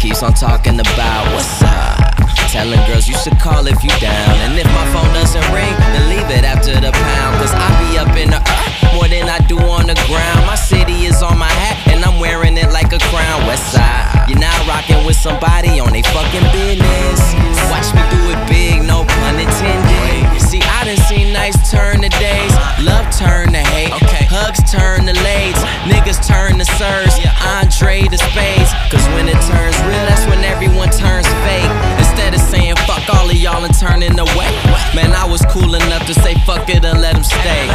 keeps on talking about what's up. Telling girls you should call if you down. And if my phone doesn't ring, then leave it after the pound. Cause I be up in the earth more than I do on the ground. My city is on my hat, and I'm wearing it like a crown. West side, you're not rocking with somebody on they fucking business. Watch me do it big, no pun intended. See, I done seen nice turn to days, love turn to hate, hugs turn to lades, niggas turn to sirs, Andre to spades. Cause when it turns real, that's when everyone turns fake. Instead of saying fuck all of y'all and turning away, man, I was cool enough to say fuck it and let them stay.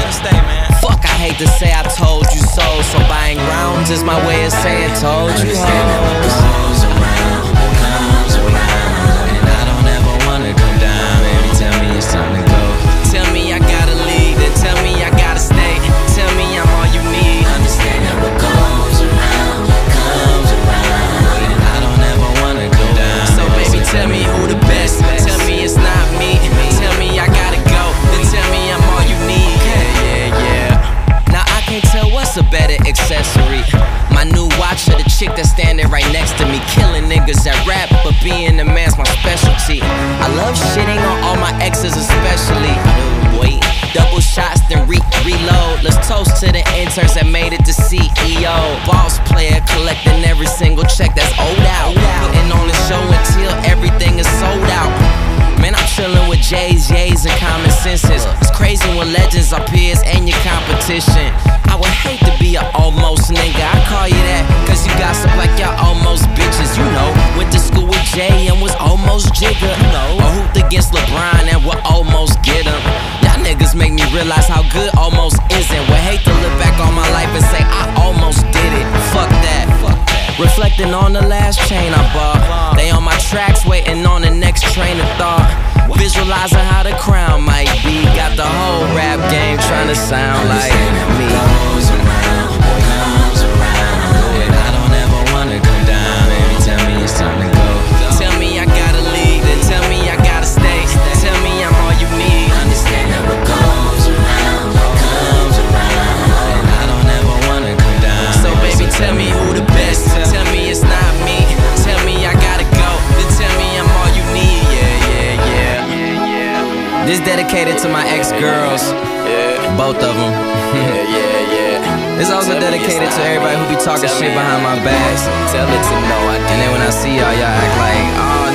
Fuck, I hate to say I told you so. So buying rounds is my way of saying told you hoes. The chick that's standing right next to me, killing niggas that rap, but being a man's my specialty. I love shitting on all my exes, especially. Wait, double shots then re- reload. Let's toast to the interns legends are peers and your competition. I would hate to be an almost nigga. I call you that, cause you gossip like y'all almost bitches. You know, went to school with Jay and was almost Jigga. You know, or hooped against LeBron and would almost get him. Y'all niggas make me realize how good almost isn't. Would hate to look back on my life and say I almost did it. Fuck that. Reflecting on the last chain I bought. Trying to sound like me. Around, comes around, and I don't ever wanna come down. Baby, tell me it's time to go. Tell me I gotta leave, then tell me I gotta stay. Tell me I'm all you need. Understand what goes around comes around, and I don't ever wanna come down. So baby, tell me who the best. Tell me it's not me. Tell me I gotta go. Then tell me I'm all you need. Yeah, yeah, yeah. This dedicated to my ex-girls. Yeah, Both of them. yeah, yeah, yeah. It's also dedicated to everybody who be talking Tell shit behind my back. Tell it to know I And then when I see y'all, y'all act like, oh,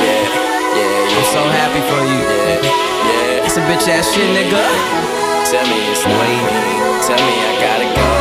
Yeah, yeah, yeah. I'm so happy for you. Yeah, yeah. It's a bitch ass shit, nigga. Tell me it's not me. Tell me I gotta go.